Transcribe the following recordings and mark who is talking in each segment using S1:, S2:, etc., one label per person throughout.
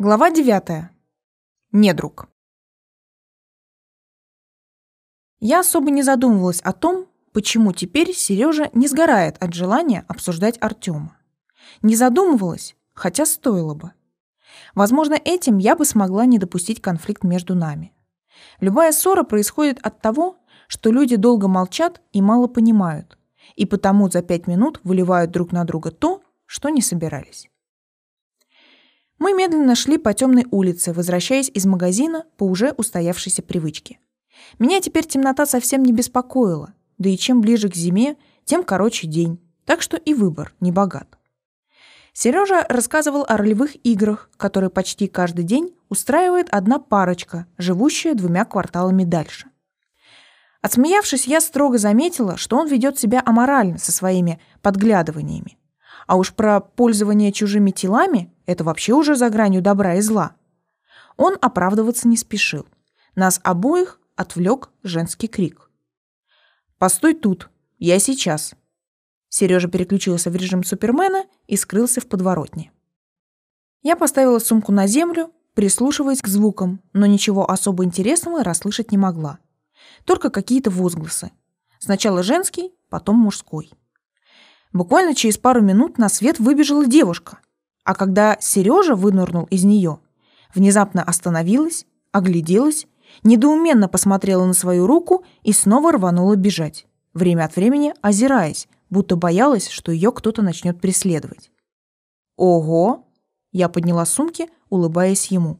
S1: Глава 9. Недруг. Я особо не задумывалась о том, почему теперь Сережа не сгорает от желания обсуждать Артема. Не задумывалась, хотя стоило бы. Возможно, этим я бы смогла не допустить конфликт между нами. Любая ссора происходит от того, что люди долго молчат и мало понимают, и потому за пять минут выливают друг на друга то, что не собирались. Мы медленно шли по темной улице, возвращаясь из магазина по уже устоявшейся привычке. Меня теперь темнота совсем не беспокоила, да и чем ближе к зиме, тем короче день, так что и выбор не богат. Сережа рассказывал о ролевых играх, которые почти каждый день устраивает одна парочка, живущая двумя кварталами дальше. Отсмеявшись, я строго заметила, что он ведет себя аморально со своими подглядываниями. А уж про пользование чужими телами – это вообще уже за гранью добра и зла. Он оправдываться не спешил. Нас обоих отвлек женский крик. «Постой тут, я сейчас». Сережа переключился в режим Супермена и скрылся в подворотне. Я поставила сумку на землю, прислушиваясь к звукам, но ничего особо интересного расслышать не могла. Только какие-то возгласы. Сначала женский, потом мужской. Буквально через пару минут на свет выбежала девушка. А когда Сережа вынырнул из нее, внезапно остановилась, огляделась, недоуменно посмотрела на свою руку и снова рванула бежать, время от времени озираясь, будто боялась, что ее кто-то начнет преследовать. «Ого!» – я подняла сумки, улыбаясь ему.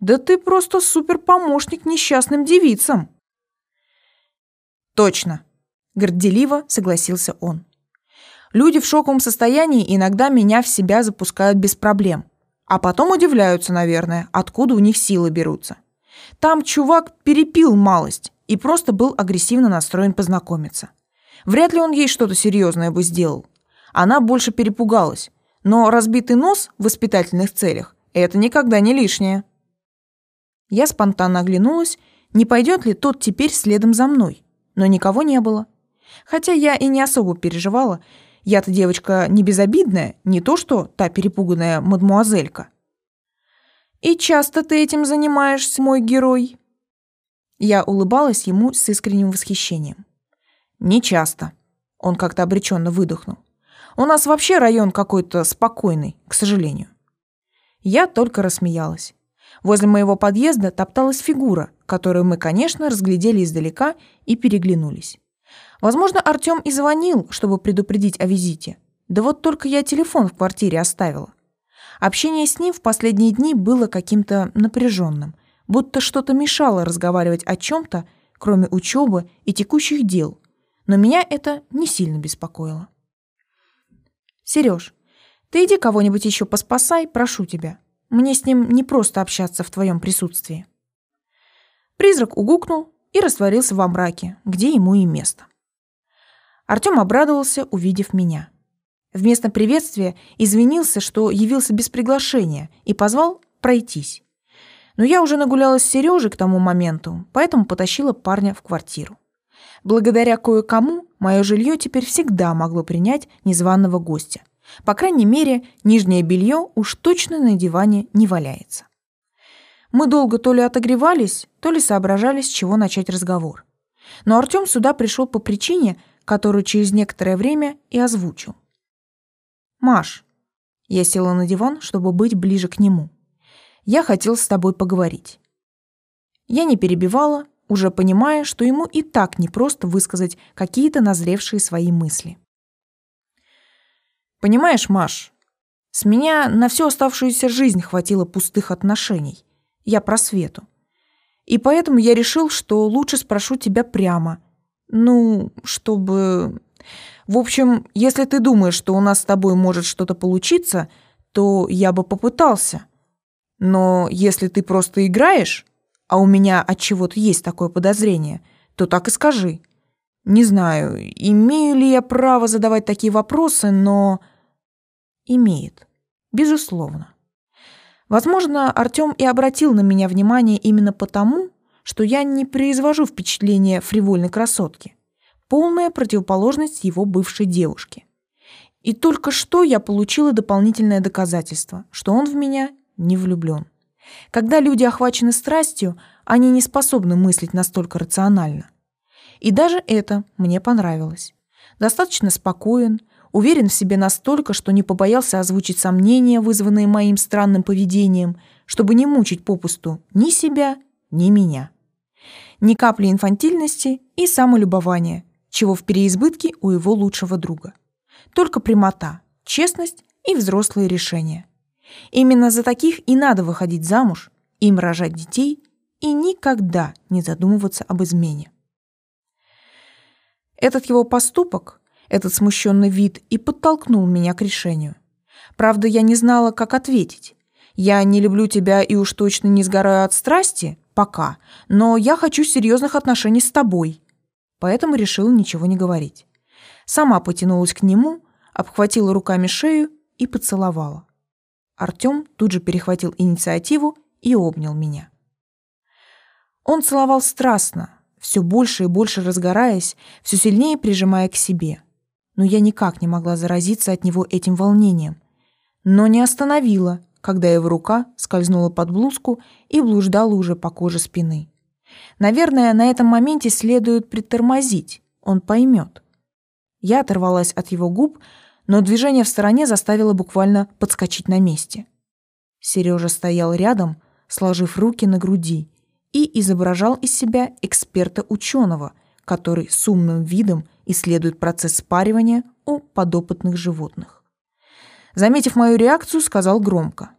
S1: «Да ты просто супер-помощник несчастным девицам!» «Точно!» – горделиво согласился он. Люди в шоковом состоянии иногда меня в себя запускают без проблем. А потом удивляются, наверное, откуда у них силы берутся. Там чувак перепил малость и просто был агрессивно настроен познакомиться. Вряд ли он ей что-то серьезное бы сделал. Она больше перепугалась. Но разбитый нос в воспитательных целях – это никогда не лишнее. Я спонтанно оглянулась, не пойдет ли тот теперь следом за мной. Но никого не было. Хотя я и не особо переживала – я-то девочка не безобидная, не то что та перепуганная мадмуазелька. «И часто ты этим занимаешься, мой герой?» Я улыбалась ему с искренним восхищением. «Не часто», — он как-то обреченно выдохнул. «У нас вообще район какой-то спокойный, к сожалению». Я только рассмеялась. Возле моего подъезда топталась фигура, которую мы, конечно, разглядели издалека и переглянулись. Возможно, Артём и звонил, чтобы предупредить о визите. Да вот только я телефон в квартире оставила. Общение с ним в последние дни было каким-то напряженным, будто что-то мешало разговаривать о чем-то, кроме учебы и текущих дел. Но меня это не сильно беспокоило. Сереж, ты иди кого-нибудь еще поспасай, прошу тебя. Мне с ним не просто общаться в твоем присутствии. Призрак угукнул и растворился во мраке, где ему и место. Артём обрадовался, увидев меня. Вместо приветствия извинился, что явился без приглашения, и позвал пройтись. Но я уже нагулялась с Сережей к тому моменту, поэтому потащила парня в квартиру. Благодаря кое-кому мое жилье теперь всегда могло принять незваного гостя. По крайней мере, нижнее белье уж точно на диване не валяется. Мы долго то ли отогревались, то ли соображали, с чего начать разговор. Но Артём сюда пришел по причине, которую через некоторое время и озвучил. «Маш», я села на диван, чтобы быть ближе к нему. «Я хотел с тобой поговорить». Я не перебивала, уже понимая, что ему и так непросто высказать какие-то назревшие свои мысли. «Понимаешь, Маш, с меня на всю оставшуюся жизнь хватило пустых отношений. Я про Свету. И поэтому я решил, что лучше спрошу тебя прямо, ну, чтобы... В общем, если ты думаешь, что у нас с тобой может что-то получиться, то я бы попытался. Но если ты просто играешь, а у меня от чего-то есть такое подозрение, то так и скажи. Не знаю, имею ли я право задавать такие вопросы, но имеет. Безусловно. Возможно, Артём и обратил на меня внимание именно потому, что я не произвожу впечатление фривольной красотки. Полная противоположность его бывшей девушке. И только что я получила дополнительное доказательство, что он в меня не влюблен. Когда люди охвачены страстью, они не способны мыслить настолько рационально. И даже это мне понравилось. Достаточно спокоен, уверен в себе настолько, что не побоялся озвучить сомнения, вызванные моим странным поведением, чтобы не мучить попусту ни себя, ни меня. Ни капли инфантильности и самолюбования, чего в переизбытке у его лучшего друга. Только прямота, честность и взрослые решения. Именно за таких и надо выходить замуж, им рожать детей и никогда не задумываться об измене. Этот его поступок, этот смущенный вид и подтолкнул меня к решению. Правда, я не знала, как ответить. Я не люблю тебя и уж точно не сгораю от страсти, пока, но я хочу серьезных отношений с тобой. Поэтому решила ничего не говорить. Сама потянулась к нему, обхватила руками шею и поцеловала. Артём тут же перехватил инициативу и обнял меня. Он целовал страстно, все больше и больше разгораясь, все сильнее прижимая к себе. Но я никак не могла заразиться от него этим волнением. Но не остановила, когда его рука скользнула под блузку и блуждала уже по коже спины. Наверное, на этом моменте следует притормозить, он поймет. Я оторвалась от его губ, но движение в стороне заставило буквально подскочить на месте. Сережа стоял рядом, сложив руки на груди, и изображал из себя эксперта-ученого, который с умным видом исследует процесс спаривания у подопытных животных. Заметив мою реакцию, сказал громко.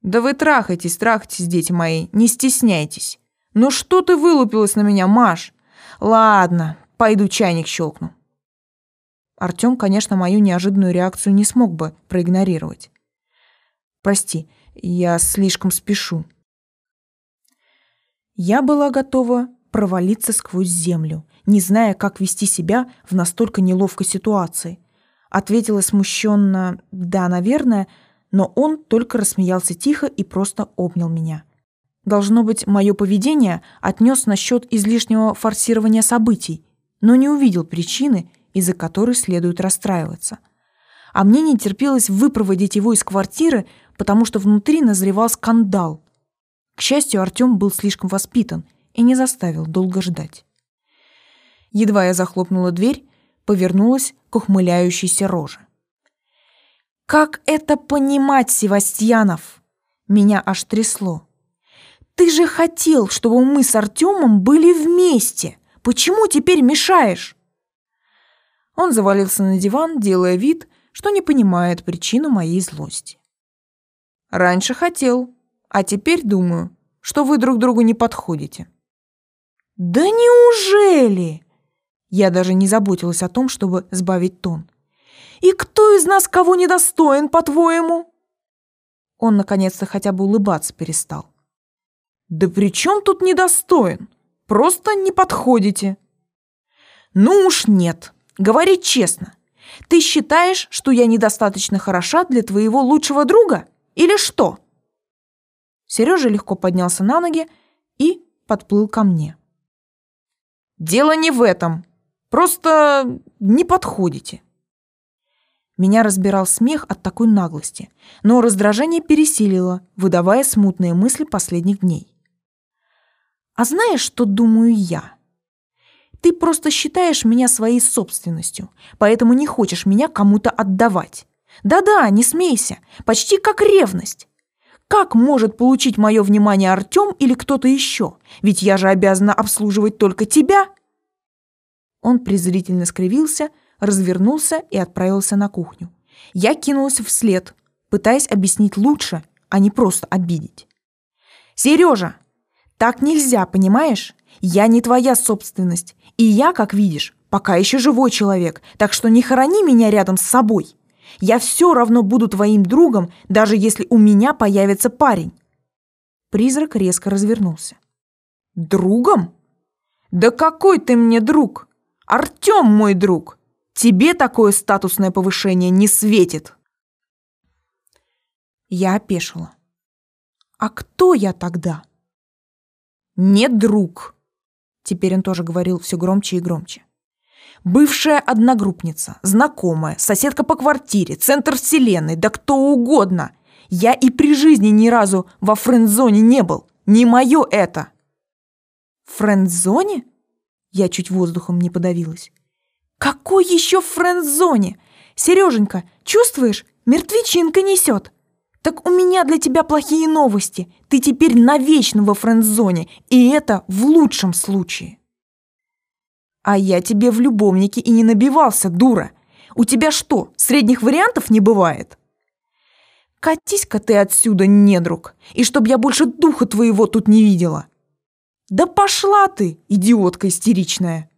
S1: «Да вы трахайтесь, трахайтесь, дети мои, не стесняйтесь. Ну что ты вылупилась на меня, Маш? Ладно, пойду чайник щелкну». Артём, конечно, мою неожиданную реакцию не смог бы проигнорировать. «Прости, я слишком спешу», я была готова провалиться сквозь землю, не зная, как вести себя в настолько неловкой ситуации. Ответила смущенно «да, наверное», но он только рассмеялся тихо и просто обнял меня. Должно быть, мое поведение отнес насчет излишнего форсирования событий, но не увидел причины, из-за которой следует расстраиваться. А мне не терпелось выпроводить его из квартиры, потому что внутри назревал скандал. К счастью, Артём был слишком воспитан и не заставил долго ждать. Едва я захлопнула дверь, повернулась к ухмыляющейся роже. «Как это понимать, Севастьянов?» Меня аж трясло. «Ты же хотел, чтобы мы с Артёмом были вместе. Почему теперь мешаешь?» Он завалился на диван, делая вид, что не понимает причину моей злости. «Раньше хотел», а теперь думаю, что вы друг другу не подходите. Да неужели? Я даже не заботилась о том, чтобы сбавить тон. И кто из нас кого недостоин, по-твоему? Он наконец-то хотя бы улыбаться перестал. Да при чем тут недостоин? Просто не подходите. Ну уж нет. Говори честно. Ты считаешь, что я недостаточно хороша для твоего лучшего друга? Или что? Сережа легко поднялся на ноги и подплыл ко мне. «Дело не в этом. Просто не подходите». Меня разбирал смех от такой наглости, но раздражение пересилило, выдавая смутные мысли последних дней. «А знаешь, что думаю я?» Ты просто считаешь меня своей собственностью, поэтому не хочешь меня кому-то отдавать. Да-да, не смейся, почти как ревность. Как может получить мое внимание Артем или кто-то еще? Ведь я же обязана обслуживать только тебя. Он презрительно скривился, развернулся и отправился на кухню. Я кинулась вслед, пытаясь объяснить лучше, а не просто обидеть. «Сережа, так нельзя, понимаешь? Я не твоя собственность, и я, как видишь, пока еще живой человек, так что не хорони меня рядом с собой». Я все равно буду твоим другом, даже если у меня появится парень. Призрак резко развернулся. Другом? Да какой ты мне друг? Артем мой друг. Тебе такое статусное повышение не светит. Я опешила. А кто я тогда? Не друг. Теперь он тоже говорил все громче и громче. Бывшая одногруппница, знакомая, соседка по квартире, центр вселенной, да кто угодно. Я и при жизни ни разу во френд-зоне не был. Не мое это. Френд-зоне? Я чуть воздухом не подавилась. Какой еще френд-зоне? Сереженька, чувствуешь, мертвечинка несет. Так у меня для тебя плохие новости. Ты теперь навечно во френд-зоне, и это в лучшем случае. А я тебе в любовнике и не набивался, дура. У тебя что, средних вариантов не бывает? Катись-ка ты отсюда, недруг, и чтоб я больше духа твоего тут не видела. Да пошла ты, идиотка истеричная.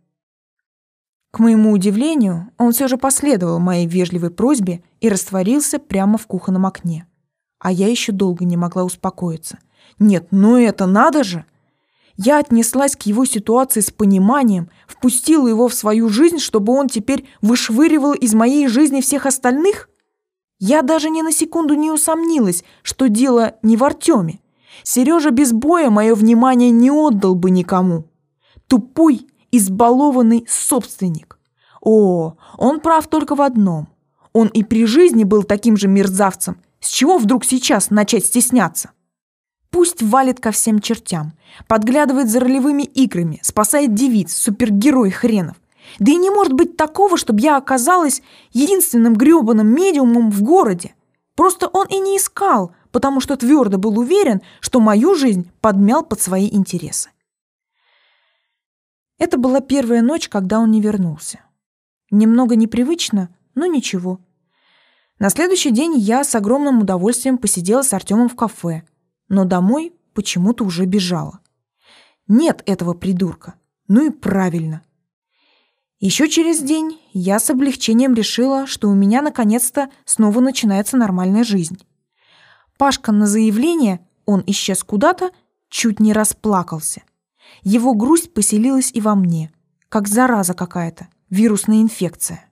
S1: К моему удивлению, он все же последовал моей вежливой просьбе и растворился прямо в кухонном окне. А я еще долго не могла успокоиться. Нет, ну это надо же! Я отнеслась к его ситуации с пониманием, впустила его в свою жизнь, чтобы он теперь вышвыривал из моей жизни всех остальных? Я даже ни на секунду не усомнилась, что дело не в Артеме. Сережа без боя мое внимание не отдал бы никому. Тупой, избалованный собственник. О, он прав только в одном. Он и при жизни был таким же мерзавцем. С чего вдруг сейчас начать стесняться? Пусть валит ко всем чертям, подглядывает за ролевыми играми, спасает девиц, супергерой хренов. Да и не может быть такого, чтобы я оказалась единственным грёбаным медиумом в городе. Просто он и не искал, потому что твердо был уверен, что мою жизнь подмял под свои интересы. Это была первая ночь, когда он не вернулся. Немного непривычно, но ничего. На следующий день я с огромным удовольствием посидела с Артемом в кафе, но домой почему-то уже бежала. Нет этого придурка. Ну и правильно. Еще через день я с облегчением решила, что у меня наконец-то снова начинается нормальная жизнь. Пашка на заявление «он исчез куда-то» чуть не расплакался. Его грусть поселилась и во мне, как зараза какая-то, вирусная инфекция.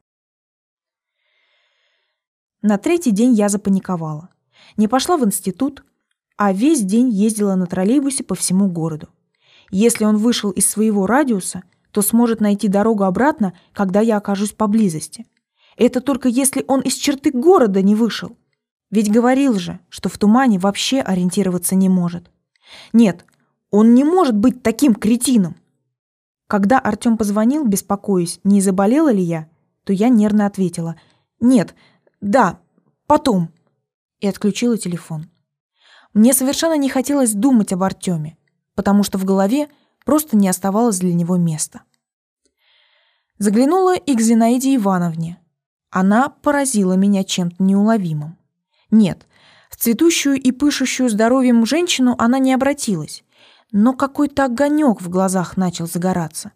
S1: На третий день я запаниковала. Не пошла в институт, а весь день ездила на троллейбусе по всему городу. Если он вышел из своего радиуса, то сможет найти дорогу обратно, когда я окажусь поблизости. Это только если он из черты города не вышел. Ведь говорил же, что в тумане вообще ориентироваться не может. Нет, он не может быть таким кретином. Когда Артём позвонил, беспокоясь, не заболела ли я, то я нервно ответила «Нет, да, потом» и отключила телефон. Мне совершенно не хотелось думать об Артеме, потому что в голове просто не оставалось для него места. Заглянула и к Зинаиде Ивановне. Она поразила меня чем-то неуловимым. Нет, в цветущую и пышущую здоровьем женщину она не обратилась, но какой-то огонек в глазах начал загораться.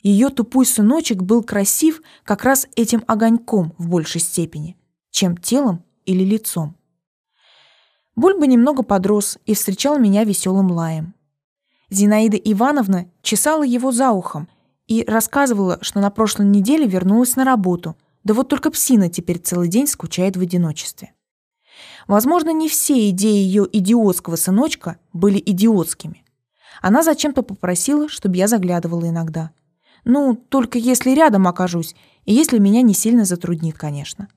S1: Ее тупой сыночек был красив как раз этим огоньком в большей степени, чем телом или лицом. Бульба немного подрос и встречал меня веселым лаем. Зинаида Ивановна чесала его за ухом и рассказывала, что на прошлой неделе вернулась на работу, да вот только псина теперь целый день скучает в одиночестве. Возможно, не все идеи ее идиотского сыночка были идиотскими. Она зачем-то попросила, чтобы я заглядывала иногда. Ну, только если рядом окажусь, и если меня не сильно затруднит, конечно.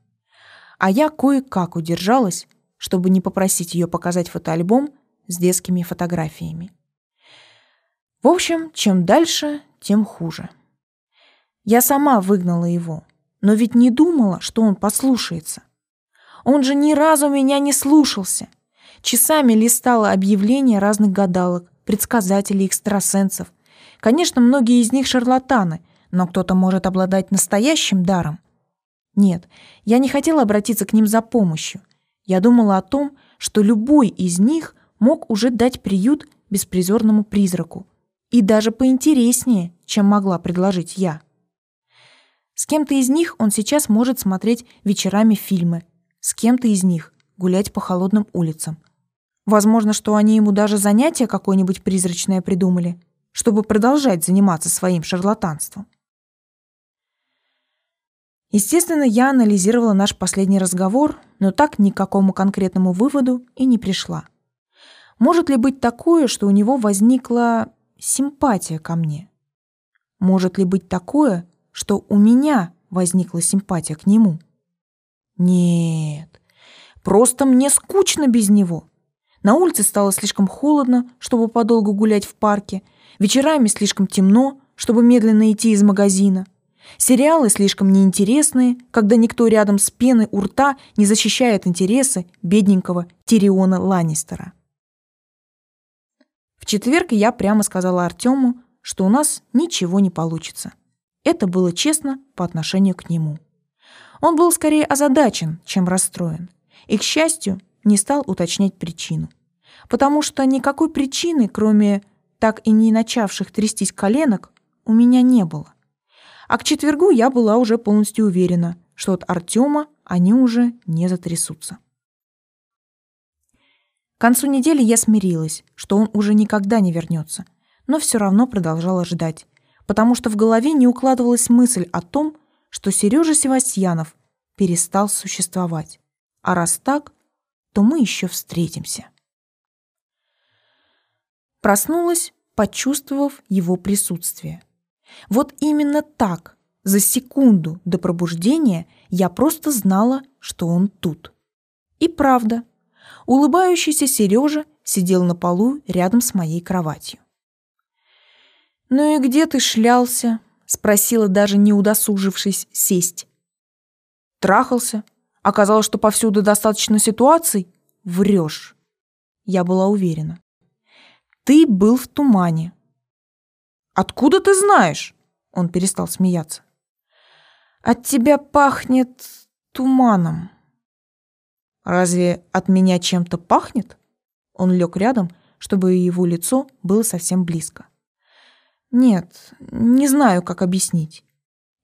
S1: А я кое-как удержалась, чтобы не попросить ее показать фотоальбом с детскими фотографиями. В общем, чем дальше, тем хуже. Я сама выгнала его, но ведь не думала, что он послушается. Он же ни разу меня не слушался. Часами листала объявления разных гадалок, предсказателей, экстрасенсов. Конечно, многие из них шарлатаны, но кто-то может обладать настоящим даром. Нет, я не хотела обратиться к ним за помощью. Я думала о том, что любой из них мог уже дать приют беспризорному призраку, и даже поинтереснее, чем могла предложить я. С кем-то из них он сейчас может смотреть вечерами фильмы, с кем-то из них гулять по холодным улицам. Возможно, что они ему даже занятие какое-нибудь призрачное придумали, чтобы продолжать заниматься своим шарлатанством. Естественно, я анализировала наш последний разговор, но так ни к какому конкретному выводу и не пришла. Может ли быть такое, что у него возникла симпатия ко мне? Может ли быть такое, что у меня возникла симпатия к нему? Нет. Просто мне скучно без него. На улице стало слишком холодно, чтобы подолгу гулять в парке. Вечерами слишком темно, чтобы медленно идти из магазина. Сериалы слишком неинтересные, когда никто рядом с пеной у рта не защищает интересы бедненького Тириона Ланнистера. В четверг я прямо сказала Артему, что у нас ничего не получится. Это было честно по отношению к нему. Он был скорее озадачен, чем расстроен. И, к счастью, не стал уточнять причину. Потому что никакой причины, кроме так и не начавших трястись коленок, у меня не было. А к четвергу я была уже полностью уверена, что от Артема они уже не затрясутся. К концу недели я смирилась, что он уже никогда не вернется, но все равно продолжала ждать, потому что в голове не укладывалась мысль о том, что Сережа Севастьянов перестал существовать. А раз так, то мы еще встретимся. Проснулась, почувствовав его присутствие. Вот именно так, за секунду до пробуждения, я просто знала, что он тут. И правда, улыбающийся Сережа сидел на полу рядом с моей кроватью. «Ну и где ты шлялся?» — спросила, даже не удосужившись сесть. «Трахался. Оказалось, что повсюду достаточно ситуаций. Врешь». Я была уверена. «Ты был в тумане». «Откуда ты знаешь?» Он перестал смеяться. «От тебя пахнет туманом». «Разве от меня чем-то пахнет?» Он лег рядом, чтобы его лицо было совсем близко. «Нет, не знаю, как объяснить».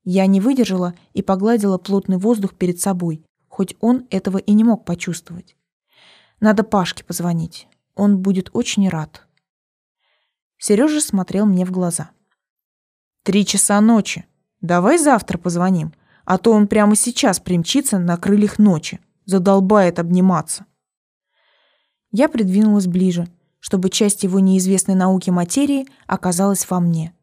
S1: Я не выдержала и погладила плотный воздух перед собой, хоть он этого и не мог почувствовать. Надо Пашке позвонить. Он будет очень рад. Сережа смотрел мне в глаза. «Три часа ночи. Давай завтра позвоним, а то он прямо сейчас примчится на крыльях ночи, задолбает обниматься». Я придвинулась ближе, чтобы часть его неизвестной науки материи оказалась во мне.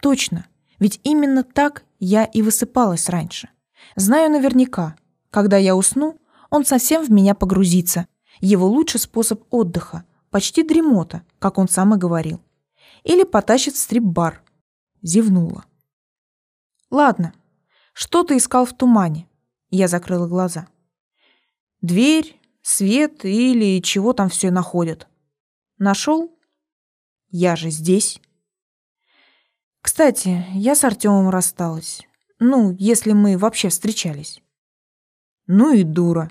S1: Точно, ведь именно так я и высыпалась раньше. Знаю наверняка, когда я усну, он совсем в меня погрузится. Его лучший способ отдыха, почти дремота, как он сам и говорил. Или потащит в стрип-бар. Зевнула. Ладно, что ты искал в тумане? Я закрыла глаза. Дверь, свет или чего там все находят. Нашел? Я же здесь. Кстати, я с Артемом рассталась. Ну, если мы вообще встречались. Ну и дура.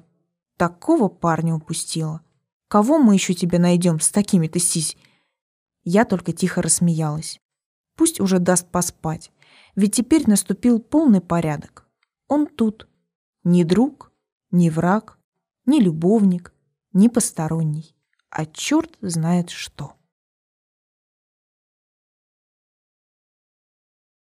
S1: Такого парня упустила. Кого мы еще тебе найдем с такими-то сись? Я только тихо рассмеялась. Пусть уже даст поспать. Ведь теперь наступил полный порядок. Он тут. Ни друг, ни враг, ни любовник, ни посторонний. А черт знает что.